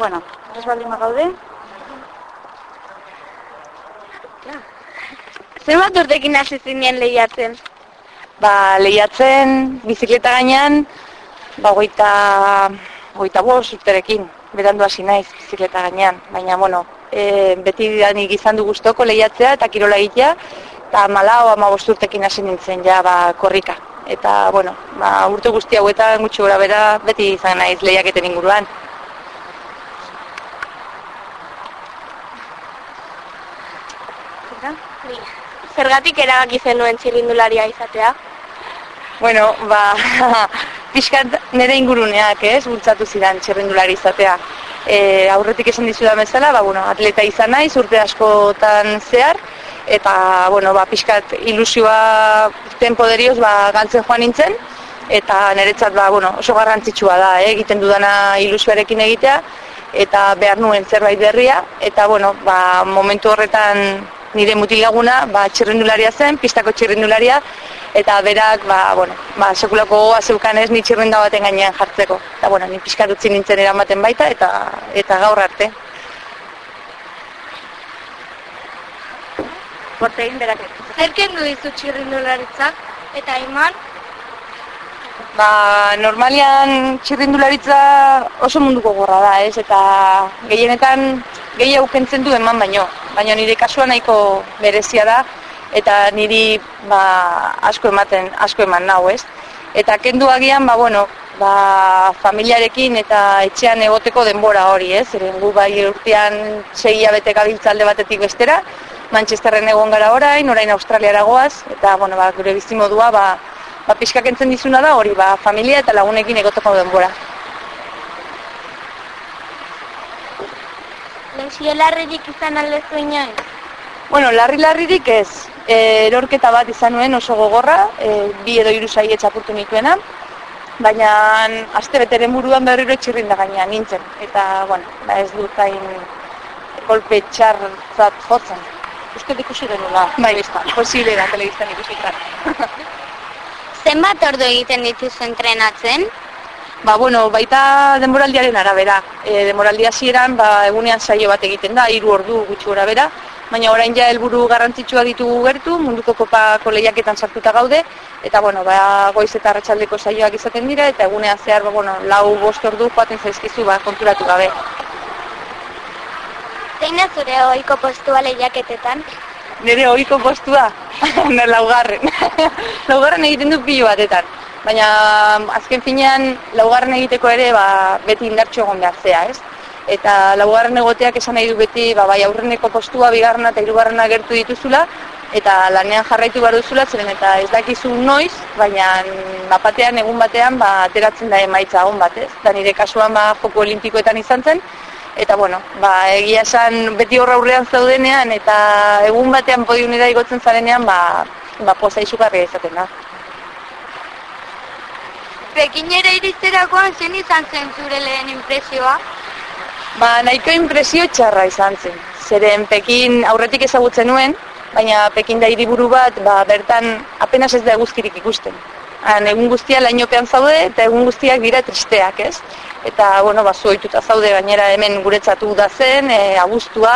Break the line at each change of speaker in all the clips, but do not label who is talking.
Bueno, ez baldin gaude.
Zenbat urtekin hasi zinen lehiatzen?
Ba, lehiatzen, bizikleta gainean, ba, goita, goita bost urterekin, berandu hasi naiz bizikleta gainean. Baina, bueno, e, beti danik izan du guztoko lehiatzea eta kirola egitea, eta malao ama urtekin hasi nintzen ja, ba, korrika. Eta, bueno, ba, urte guzti hauetan gutxi gora bera, beti izan naiz lehiaketen inguruan.
Zergatik erabaki zenuen txirrindularia izatea?
Bueno, ba, pixkat nire inguruneak, ez, bultzatu zidan txerrendulari izatea. E, aurretik esan dizudan bezala, ba, bueno, atleta izan naiz, urte askotan zehar, eta, bueno, ba, pixkat ilusioa tempoderioz, ba, galtzen joan nintzen, eta niretzat, ba, bueno, oso garrantzitsua da, eh, egiten dudana ilusioarekin egitea, eta behar nuen zerbait berria, eta, bueno, ba, momentu horretan nire mutilaguna, ba, txirrendularia zen, pistako txirrendularia, eta berak, ba, bueno, ba, sekulako gogoa zeukan ez, ni txirrenda baten gainean jartzeko. Eta, bueno, ni pixkat utzi nintzen eramaten baita, eta eta gaur arte.
Borte egin berak ez.
Zer kendu dizu txirrindularitzak? Eta iman?
Ba, normalian txirrindularitza oso munduko gorra da, ez? Eta gehienetan gehiago kentzen du eman baino. Baina nire kasua nahiko berezia da, eta niri ba, asko ematen, asko eman nau, ez? Eta kendu agian, ba, bueno, ba, familiarekin eta etxean egoteko denbora hori, ez? Zeren gu bai urtean sei hilabete gabiltza alde batetik bestera, Manchesterren egon gara orain, orain Australiara goaz, eta bueno, ba, gure bizimodua ba, ba, pixka kentzen dizuna da hori, ba, familia eta lagunekin egoteko denbora.
Lexielarririk izan aldezu inoiz?
Bueno, larri-larririk ez. E, erorketa bat izan nuen oso gogorra, e, bi edo hiru saie txapurtu nituena, baina aste beteren buruan berriro txirrinda gainean nintzen. Eta, bueno, ba ez dut hain kolpe txartzat jotzen.
Uste ikusi denula.
Bai, posible da telebistan ikusitan.
Zenbat ordu egiten dituzu entrenatzen?
Ba, bueno, baita denboraldiaren arabera. E, denboraldi hasieran ba, egunean saio bat egiten da, hiru ordu gutxi gora bera, baina orain ja helburu garrantzitsua ditugu gertu, munduko kopako lehiaketan sartuta gaude, eta bueno, ba, goiz eta arratsaldeko saioak izaten dira, eta egunean zehar, ba, bueno, lau bost ordu joaten zaizkizu ba, konturatu gabe.
Zein da zure ohiko postua lehiaketetan?
Nire ohiko postua, laugarren. laugarren egiten du pilo batetan. Baina azken finean laugarren egiteko ere ba, beti indartxo egon behar zea, ez? Eta laugarren egoteak esan nahi du beti ba, bai aurreneko postua, bigarrena eta hirugarrena gertu dituzula, eta lanean jarraitu behar duzula, zeren eta ez dakizu noiz, baina bapatean egun batean ba, ateratzen da emaitza egon bat, ez? Da nire kasuan ba, joko olimpikoetan izan zen, eta bueno, ba, egia esan beti horra aurrean zaudenean, eta egun batean podiunera igotzen zarenean, ba, ba poza izugarria izaten da.
Pekinera iristerakoan zen izan zen zure lehen impresioa?
Ba, nahiko impresio txarra izan zen. Zeren Pekin aurretik ezagutzen nuen, baina Pekin da hiriburu bat, ba, bertan apenas ez da eguzkirik ikusten. Han, egun guztia lainopean zaude eta egun guztiak dira tristeak, ez? Eta, bueno, ba, zuoituta zaude gainera hemen guretzatu da zen, e, abuztua,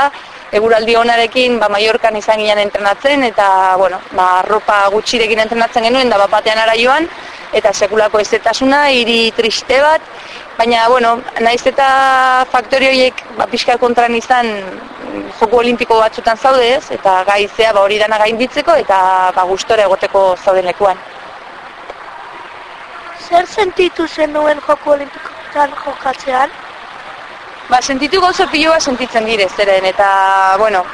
eguraldi onarekin ba, Mallorcan izan ginen entrenatzen, eta, bueno, ba, ropa gutxirekin entrenatzen genuen, da bapatean ara joan, eta sekulako ezetasuna, hiri triste bat, baina, bueno, naiz eta faktori horiek ba, pixka kontran izan joko olimpiko batzutan zaude ez, eta gaizea ba, hori dana gainditzeko, eta ba, gustore egoteko zauden lekuan.
Zer sentitu zenuen joko olimpikoetan jokatzean?
Ba, sentitu gauza piloa sentitzen dire, zeren, eta, bueno,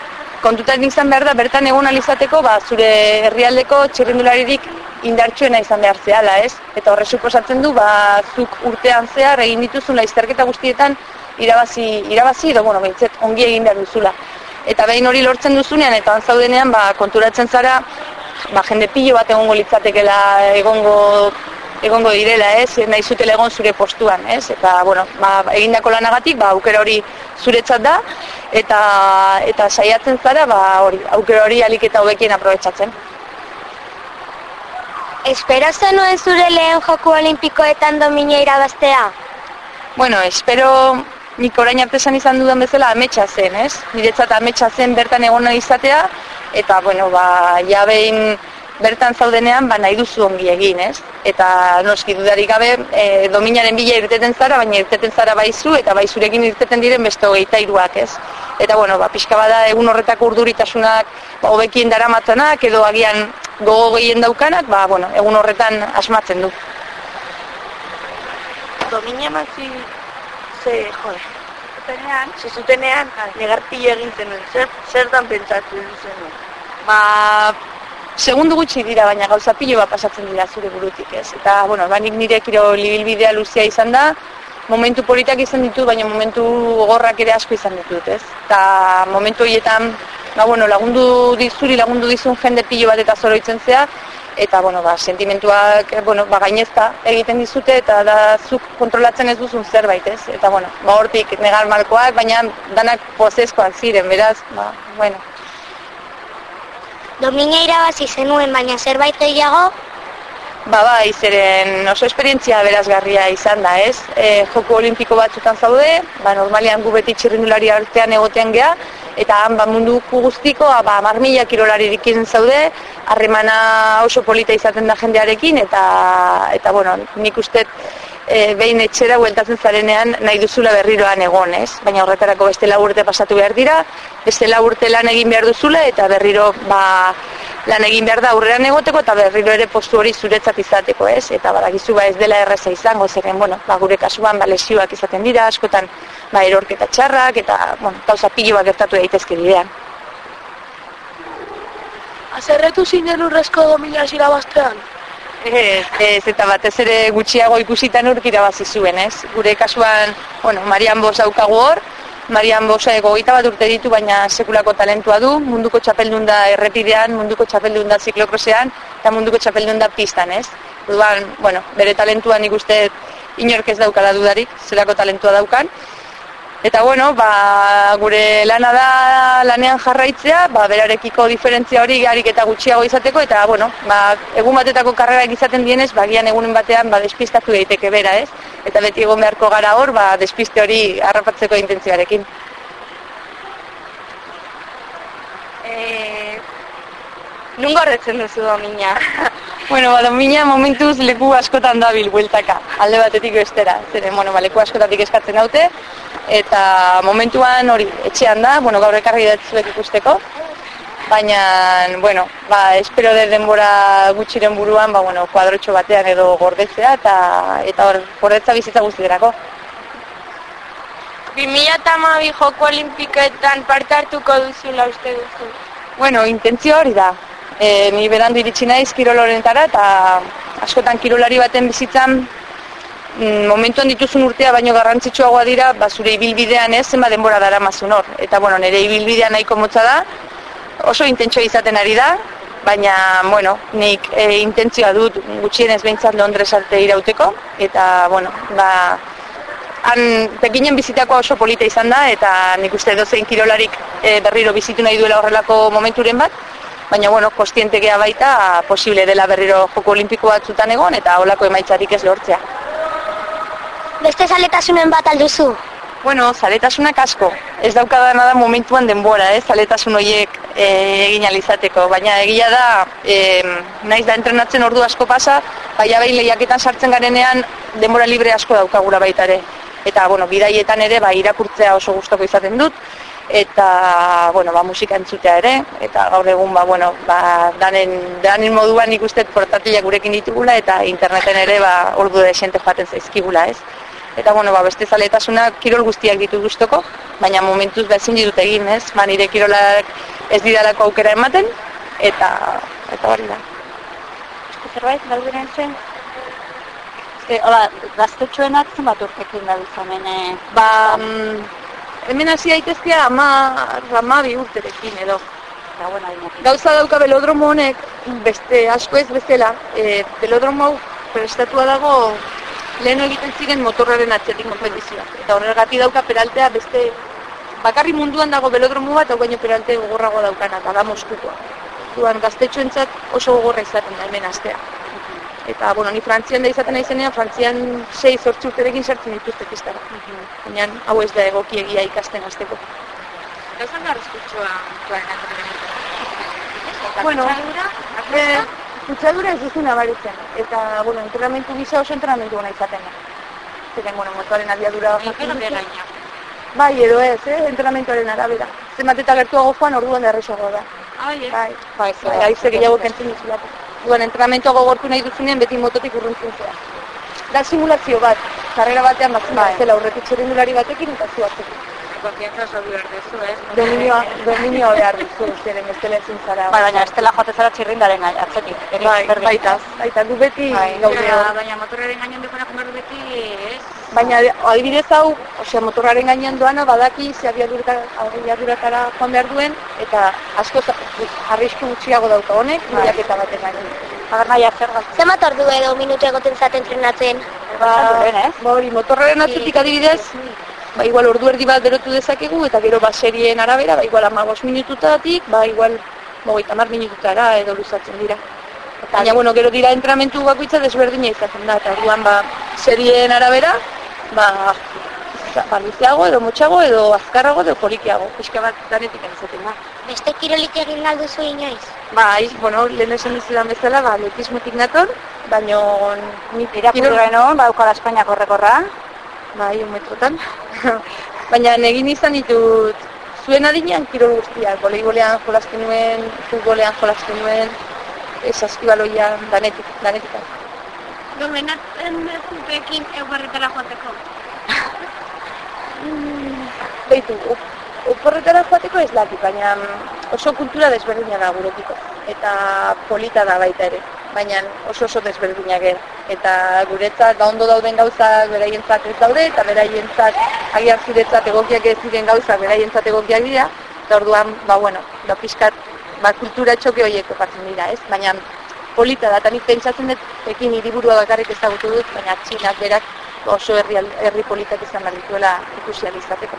kontutan izan behar da, bertan egon alizateko, ba, zure herrialdeko txirrindularirik indartsuena izan behar zehala, ez? Eta horre suposatzen du, ba, zuk urtean zehar egin dituzun laizterketa guztietan irabazi, irabazi edo, bueno, behitzet, ongi egin behar duzula. Eta behin hori lortzen duzunean, eta antzaudenean, ba, konturatzen zara, ba, jende pilo bat egongo litzatekela egongo egongo direla, ez, nahi zutela egon zure postuan, ez, eta, bueno, ba, egindako lanagatik, ba, aukera hori zuretzat da, eta, eta saiatzen zara, ba, hori, aukera hori alik eta hobekien aprobetsatzen.
Espero zenuen zure lehen joko olimpikoetan domina irabaztea?
Bueno, espero nik orain arte esan izan dudan bezala ametsa zen, ez? Niretzat ametsa zen bertan egon izatea, eta, bueno, ba, ja behin bertan zaudenean, ba, nahi duzu ongi egin, ez? Eta noski dudarik gabe, e, dominaren bila irteten zara, baina irteten zara baizu, eta baizurekin irteten diren beste hogeita iruak, ez? Eta, bueno, ba, pixka bada egun horretako urduritasunak, ba, hobekien daramatzanak, edo agian gogo gehien daukanak, ba, bueno, egun horretan asmatzen du.
Domina mazi, ze, jode, zutenean, ze zutenean, negarpillo egin zenuen, zer, zertan pentsatu zenuen.
Ba, segundu gutxi dira, baina gauza pilo bat pasatzen dira zure burutik, ez? Eta, bueno, banik nire kiro libilbidea luzia izan da, momentu politak izan ditut, baina momentu gogorrak ere asko izan ditut, ez? Eta momentu horietan, ba, bueno, lagundu dizuri, lagundu dizun jende pilo bat eta zoroitzen zea, eta, bueno, ba, sentimentuak, eh, bueno, ba, gainezta egiten dizute, eta da zuk kontrolatzen ez duzun zerbait, ez? Eta, bueno, ba, hortik negar malkoak, baina danak pozezkoak ziren, beraz, ba, bueno,
Domina irabazi zenuen, baina zerbait gehiago,
Ba bai, zeren oso esperientzia berazgarria izan da, ez? E, joko olimpiko batzutan zaude, ba, normalian gu beti txirrindulari artean egotean gea, eta han ba, munduko guztiko, ba, marmila kirolarirekin zaude, harremana oso polita izaten da jendearekin, eta, eta bueno, nik uste e, behin etxera hueltatzen zarenean nahi duzula berriroan egon, ez? Baina horretarako beste urte pasatu behar dira, beste urte lan egin behar duzula, eta berriro ba, lan egin behar da aurrean egoteko eta berriro ere postu hori zuretzat izateko, ez? Eta badakizu ba ez dela erreza izango, zeren, bueno, ba, gure kasuan ba, lesioak izaten dira, askotan ba, erorketa txarrak eta, bueno, gauza pilo bat gertatu daitezke bidean.
Azerretu zinen urrezko domina zirabaztean?
Ez, ez, eta batez ere gutxiago ikusitan urk irabazi zuen, ez? Gure kasuan, bueno, Marian Bos daukagu hor, Marian Bosa egoita bat urte ditu, baina sekulako talentua du, munduko txapeldun da errepidean, munduko txapeldun da ziklokrosean, eta munduko txapeldun da pistan, ez? Dudan, bueno, bere talentua nik uste inork ez daukala dudarik, zelako talentua daukan. Eta bueno, ba, gure lana da lanean jarraitzea, ba, berarekiko diferentzia hori garik eta gutxiago izateko, eta bueno, ba, egun batetako karrerak izaten dienez, ba, gian egunen batean ba, despistatu daiteke bera, ez? Eta beti egon beharko gara hor, ba, despiste hori harrapatzeko intentzioarekin.
E, nun gordetzen duzu domina?
Bueno, ba, domina momentuz leku askotan dabil bueltaka, alde batetik bestera. Zeren, bueno, ba, leku askotatik eskatzen daute, eta momentuan hori etxean da, bueno, gaur ekarri datzuek ikusteko, baina, bueno, ba, espero der denbora gutxiren buruan, ba, bueno, kuadrotxo batean edo gordetzea, eta eta hor, gordetza bizitza guztierako.
2008 joko olimpikoetan parte hartuko duzula uste duzu.
Bueno, intentzio hori da. E, ni berandu iritsi naiz kirol horretara eta askotan kirolari baten bizitzan mm, momentuan dituzun urtea baino garrantzitsuagoa dira, ba zure ibilbidean ez zenba denbora daramazun hor. Eta bueno, nire ibilbidea nahiko motza da. Oso intentsio izaten ari da, baina bueno, nik e, intentzioa dut gutxienez behintzat Londres arte irauteko eta bueno, ba han pekinen bizitakoa oso polita izan da eta nik uste dozein kirolarik e, berriro bizitu nahi duela horrelako momenturen bat baina bueno, kostiente gea baita posible dela berriro joko olimpiko batzutan egon eta holako emaitzarik ez lortzea.
beste zaletasunen bat alduzu.
Bueno, zaletasunak asko. Ez daukadana da momentuan denbora, ez, zaletasun horiek e, egin alizateko. Baina egia da, e, naiz da entrenatzen ordu asko pasa, baina behin lehiaketan sartzen garenean denbora libre asko daukagura baita ere. Eta, bueno, bidaietan ere, ba, irakurtzea oso gustoko izaten dut, eta, bueno, ba, musika entzutea ere, eta gaur egun, ba, bueno, ba, danen, danen moduan ikusten portatilak gurekin ditugula, eta interneten ere, ba, ordu desente joaten zaizkigula, ez? Eta, bueno, ba, beste zaletasunak kirol guztiak ditu guztoko, baina momentuz bezin ditut egin, ez? Ba, nire kirolak ez didalako aukera ematen, eta, eta hori da.
Zerbait, galderen zen? Ze, hola, gaztetxoenak zenbat urtekin da bizamen, eh?
Ba, mm, hemen hasi daitezke ama, amabi urterekin edo.
Eta, bueno,
Gauza dauka belodromo honek, beste asko ez bezala, e, belodromo hau prestatua dago lehen egiten ziren motorraren atzetik konpetizioak. Eta horregatik dauka peraltea beste, bakarri munduan dago belodromo bat, hau baino peralte gogorrago daukana, eta da Moskukoa. Duan gaztetxoentzat oso gogorra izaten da hemen astea. Eta, bueno, ni frantzian da izaten naizenean, frantzian sei zortzi urterekin sartzen dituzte pistara. Baina, hau ez da egoki egia ikasten hasteko.
Gauza da arriskutsua duen entrenamendu.
Bueno,
apuesta,
kutsadura ez duzu nabaritzen. Eta, bueno, entrenamentu gisa oso entrenamentu gona izaten da. Zeren, bueno, motoaren abiadura
Bai.
Bai, edo ez, eh? entrenamentuaren arabera. Zenbat eta gertuago joan orduan erresago da.
Ai, eh?
Bai,
Bai,
bai, haize gehiago kentzen dizulako. Duan, entrenamentua gogortu nahi duzunean beti mototik urruntzen zera. Da simulazio bat, karrera batean batzen
Bai.
bai. zela aurretik txerrendulari batekin eta zu atzetik.
Konfiantza oso behar duzu, ez?
Dominioa, dominioa behar duzu, zeren bestela ezin zara.
Bai, baina estela joate zara txirrindaren gai- atzetik.
Bai,
berdin.
baita, baita, gu beti
Bai.
gaude
Baina, motorraren gainean dukuna joan beti, ez?
Baina adibidez hau, osea motorraren gainean doana badaki ze abiaduratara abiaduratara joan behar duen eta asko arrisku gutxiago dauka honek,
Bai.
bilaketa baten gainean.
Agar nahi zer galt.
Zenbat ordu edo minutu egoten zaten entrenatzen?
Ba, ez?
Ba hori, motorraren atzetik adibidez, ba igual ordu erdi bat berotu dezakegu eta gero baserien arabera, ba igual 15 minututatik, ba igual hogeita hamar minututara edo luzatzen dira. Baina, bueno, gero dira entrenamentu bakoitza desberdina izaten da, eta orduan ba, serien arabera, ba, ba luzeago edo motxago edo azkarrago edo polikiago, pixka bat danetik entzaten da.
Beste kirolik egin galduzu inoiz?
Bai, bueno, lehen esan dizudan bezala, ba, atletismotik nator, baino ni
Irakurri genuen, ba, Eukara Espainiako rekorra.
bai, un metrotan. Baina egin izan ditut zuen adinean kirol guztiak, voleibolean jolasten nuen, futbolean jolasten nuen, saskibaloian, danetik, danetik.
Gomendatzen duzupekin eugarretara joateko.
Beitu, oporretara joateko ez dakit, baina mm, oso kultura desberdina da gurekiko. Eta polita da baita ere, baina oso oso desberdina gera. Eta guretzat ba ondo dauden gauzak beraientzat ez daude, eta beraientzat agian zuretzat egokiak ez diren gauzak beraientzat egokiak dira, eta orduan, ba bueno, da pixkat, ba kultura txoke horiek dira, ez? Baina polita da, eta nik pentsatzen dut, ekin hiriburua bakarrik ezagutu dut, baina txinak berak oso herri, herri politak izan behar dituela ikusi ahal izateko.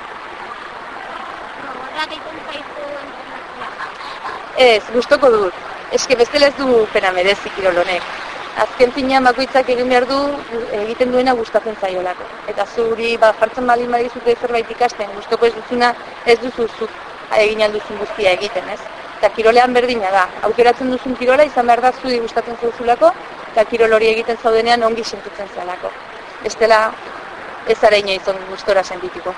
Horra egiten zaizu entrenazioa.
Ez, gustoko dut. Eske bestela ez du pena merezi kirol honek. Azken finean bakoitzak egin behar du egiten duena gustatzen zaiolako. Eta zuri ba, jartzen baldin badizute zerbait ikasten, gustoko ez duzuna ez duzu zuk egin ahal duzun guztia egiten, ez? Eta kirolean berdina da. Aukeratzen duzun kirola izan behar da zuri gustatzen zaizulako eta kirol hori egiten zaudenean ongi sentitzen zalako. Bestela ez ara on gustora sentituko.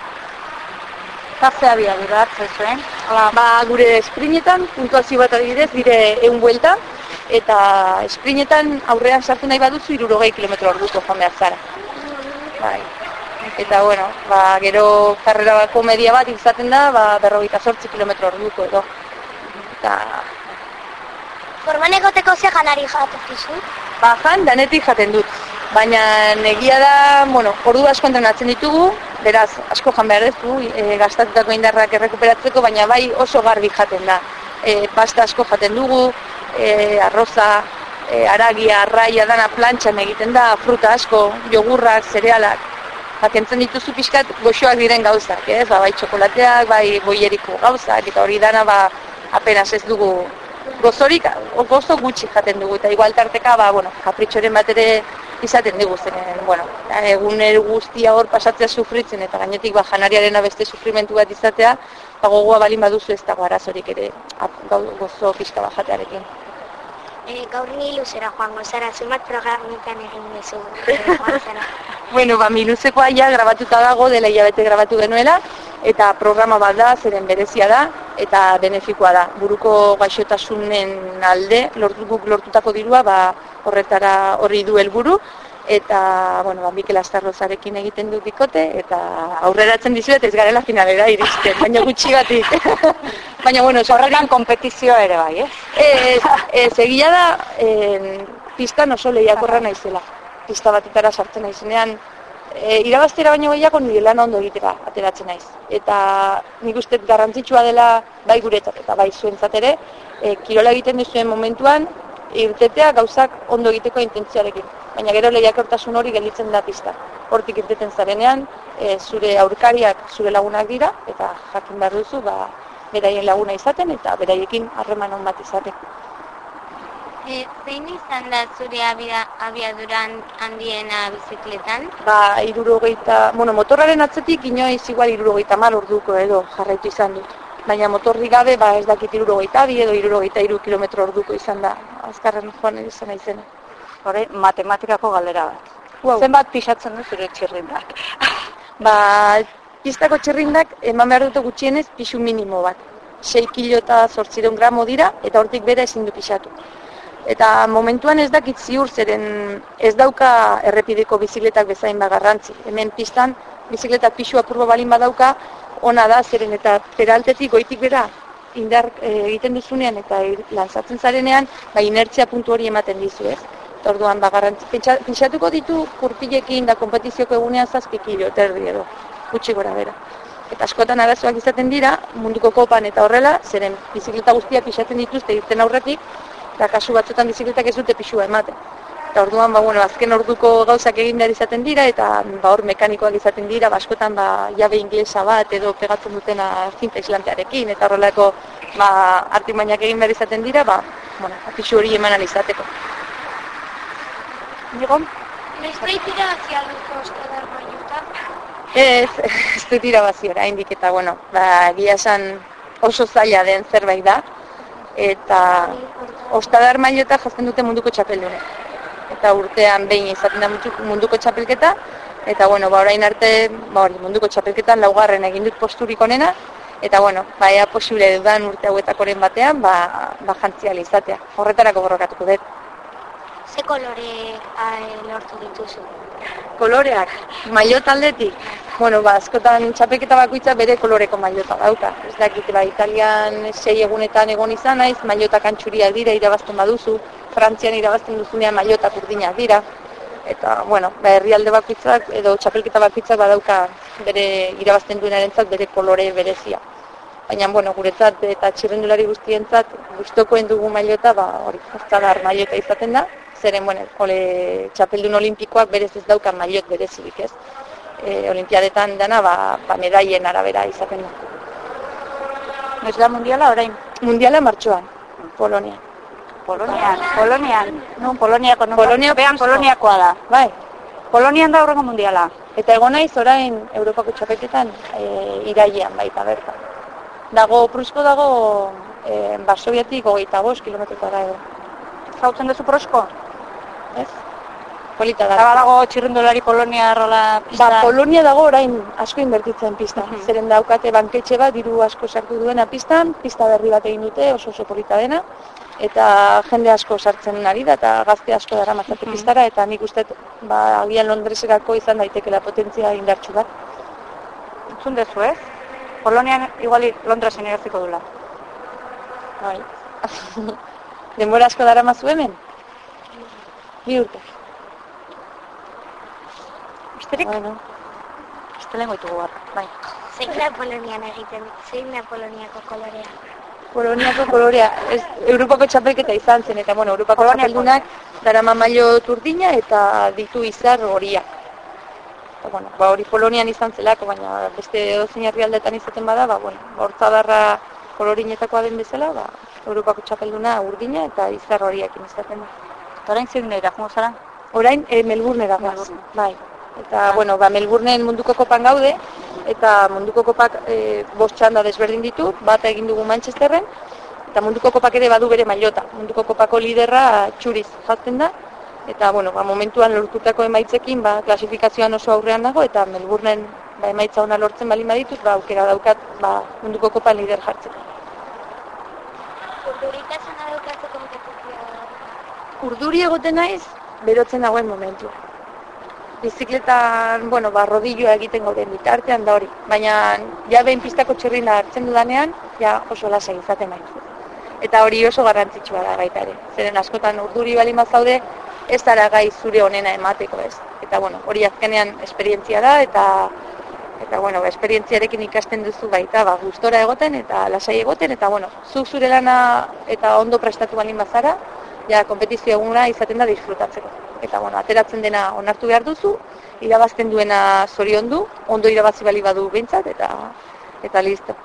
Zazte abiadura hartzen zuen.
Hala, ba, gure esprinetan, puntuazio bat adibidez, dire eun buelta, eta esprinetan aurrean sartu nahi baduzu irurogei kilometro orduko joan behar zara. Bai. Eta, bueno, ba, gero karrera bako media bat izaten da, ba, berrogeita sortzi kilometro orduko edo. Eta,
Forman egoteko ze janari jatuzu?
ba, jan, danetik jaten dut. Baina egia da, bueno, ordu asko entrenatzen ditugu, beraz, asko jan behar duzu, e, gastatutako indarrak errekuperatzeko, baina bai oso garbi jaten da. E, pasta asko jaten dugu, e, arroza, e, aragia, arraia, dana plantxan egiten da, fruta asko, jogurrak, zerealak, ba, kentzen dituzu pixkat goxoak diren gauzak, ez? Ba, bai txokolateak, bai boieriko gauzak, eta hori dana ba, apenas ez dugu gozorik, gozo gutxi jaten dugu, eta igual tarteka, ba, bueno, kapritxoren bat ere izaten dugu zenen, bueno, eguner guztia hor pasatzea sufritzen, eta gainetik ba, janariaren beste sufrimentu bat izatea, ba, gogoa balin baduzu ez dago arazorik ere gozo pixka bat jatearekin.
E, gaur ni luzera joango zara, zenbat programetan egin duzu.
Bueno, ba, miluzekoa ja grabatuta dago, dela hilabete grabatu genuela, eta programa bat da, zeren berezia da, eta benefikoa da. Buruko gaixotasunen alde, lortu, guk lortutako dirua, ba, horretara horri du helburu eta, bueno, ba, Mikel Astarrozarekin egiten du bikote, eta aurreratzen dizuet ez garela finalera iristen, baina gutxi batik. baina, bueno,
Horretan kompetizioa ere bai, ez?
Ez, ez, egia da, en, pistan oso lehiakorra naizela. Pista batetara sartzen naizenean, e, irabaztera baino gehiago nire lan ondo egitera ateratzen naiz. Eta nik uste garrantzitsua dela bai guretzat eta bai zuentzat ere, e, kirola egiten duzuen momentuan, irtetea gauzak ondo egiteko intentzioarekin. Baina gero lehiakortasun hori gelditzen da pista. Hortik irteten zarenean, e, zure aurkariak zure lagunak dira, eta jakin behar duzu, ba, beraien laguna izaten eta beraiekin harreman on bat izaten.
E, zein izan da zure abia, abiaduran handiena bizikletan?
Ba, irurogeita, bueno, motorraren atzetik inoiz igual irurogeita mal orduko edo jarraitu izan dut. Baina motorri gabe, ba, ez dakit irurogeita bi edo irurogeita iru kilometro orduko izan da. Azkarren joan izan naizena.
Hore, matematikako galdera bat.
Wow.
Zenbat pixatzen du zure txirrindak?
Ba, pistako txerrindak eman behar dute gutxienez pixu minimo bat. 6 kilo eta zortzireun gramo dira, eta hortik bera ezin du pixatu. Eta momentuan ez dakit ziur zeren ez dauka errepideko bizikletak bezain bagarrantzi. Hemen pistan bizikletak pixu apurbo balin badauka, ona da zeren eta peraltetik goitik bera indar eh, egiten duzunean eta ir- lanzatzen zarenean, ba inertzia puntu hori ematen dizu, ez? Eta orduan bagarrantzi. Pentsa- Pentsatuko ditu kurpilekin da konpetizioko egunean zazpi kilo, eta erdi edo, gutxi gora bera. Eta askotan arazoak izaten dira, munduko kopan eta horrela, zeren bizikleta guztiak pixatzen dituzte irten aurretik, eta kasu batzuetan bizikletak ez dute pixua ematen. Eta orduan, ba, bueno, azken orduko gauzak egin behar izaten dira, eta ba, hor mekanikoak izaten dira, ba, askotan ba, jabe inglesa bat edo pegatzen dutena zinta islantearekin, eta horrelako ba, artimainak egin behar izaten dira, ba, bueno, pixu hori eman ahal izateko.
Nigon?
Noizbait irabazi alduko ostadar maiuta?
Ez, ez dut irabazi oraindik eta bueno, ba, egia esan oso zaila den zerbait da eta ostadar mailota jazten dute munduko txapeldune. Eta urtean behin izaten da mundu- munduko txapelketa eta bueno, ba orain arte, ba hori, munduko txapelketan laugarren egin dut posturik onena eta bueno, ba ea posible dudan urte hauetakoren batean, ba ba jantzia ahal izatea. Horretarako borrokatuko dut.
Ze kolore lortu dituzu?
Koloreak, mailo taldetik, bueno, ba, askotan txapelketa bakoitza bere koloreko mailota dauka. Ez dakit, ba, Italian sei egunetan egon izan naiz, mailota kantxuriak dira irabazten baduzu, Frantzian irabazten duzunean mailotak urdinak dira. Eta, bueno, ba, herrialde bakoitzak edo txapelketa bakoitzak badauka bere irabazten duenarentzat bere kolore berezia. Baina, bueno, guretzat eta txirrendulari guztientzat gustokoen dugu mailota, ba, hori, ostadar mailota izaten da, zeren, bueno, ole, txapeldun olimpikoak berez ez daukan mailot berezirik, ez? E, olimpiadetan dana, ba, ba medaien arabera izaten da.
Ez da mundiala orain?
Mundiala martxoan, Polonia.
Polonian, Polonian. Nun, Poloniako, nun,
Polonia
behan
justo.
Poloniakoa da.
Bai,
Polonian da horrengo mundiala.
eta egon naiz orain Europako txapelketan e, irailean baita bertan. Dago, Prusko dago e, Barsobiatik hogeita bost kilometrotara edo,
Zautzen duzu prosko?
Polita da.
Badago txirrindulari Polonia rola pista.
Ba, Polonia dago orain asko inbertitzen pistan.
Mhm.
Zeren daukate banketxe bat, diru asko sartu duena pistan, pista berri bat egin dute, oso oso polita dena, eta jende asko sartzen ari da, eta gazte asko dara matzate
Mhm.
pistara, eta nik uste, ba, agian Londreserako izan daitekela potentzia indartsu bat.
Entzun dezu, ez? Polonian iguali Londresen iraziko dula.
Bai. Denbora asko dara mazu hemen? Bi urte.
Besterik?
Bueno,
Beste lehen goitugu bat. Bai.
Zein da Polonian egiten, zein da Poloniako kolorea?
Poloniako kolorea, ez, Europako txapelketa izan zen, eta bueno, Europako txapeldunak darama mailo turdina eta ditu izar horia. Eta, bueno, ba, hori Polonian izan zelako, baina beste edozein herrialdetan izaten bada, ba, bueno, hortzadarra kolorinetakoa den bezala, ba, Europako txapelduna urdina eta izar horiakin izaten da.
Eta orain zirnera, jungo zara?
Orain e, Melbournera goaz,
Melbourne.
bai. Eta, bueno, ba, Melbourneen munduko kopan gaude, eta munduko kopak e, bost txanda desberdin ditu, bat egin dugu Manchesterren, eta munduko kopak ere badu bere mailota. Munduko kopako liderra txuriz jazten da, eta, bueno, ba, momentuan lortutako emaitzekin, ba, klasifikazioan oso aurrean dago, eta Melbourneen ba, emaitza ona lortzen bali baditut, ba, aukera daukat ba, munduko kopan lider jartzeko.
Urduritasuna daukazu kompetizioa.
Urduri egoten naiz, berotzen dagoen momentua. Bizikletan, bueno, ba, rodilloa egiten gauden bitartean da hori. Baina, ja behin pistako txerrina hartzen dudanean, ja oso lasa izaten naiz. Eta hori oso garrantzitsua da baita ere. Zeren askotan urduri bali mazaude, ez zara gai zure onena emateko ez. Eta bueno, hori azkenean esperientzia da eta eta bueno, ba, esperientziarekin ikasten duzu baita, ba, gustora egoten eta lasai egoten eta bueno, zuk zure lana eta ondo prestatu balin bazara, ja kompetizio eguna izaten da disfrutatzeko. Eta bueno, ateratzen dena onartu behar duzu, irabazten duena zoriondu, ondo irabazi bali badu behintzat eta eta listo.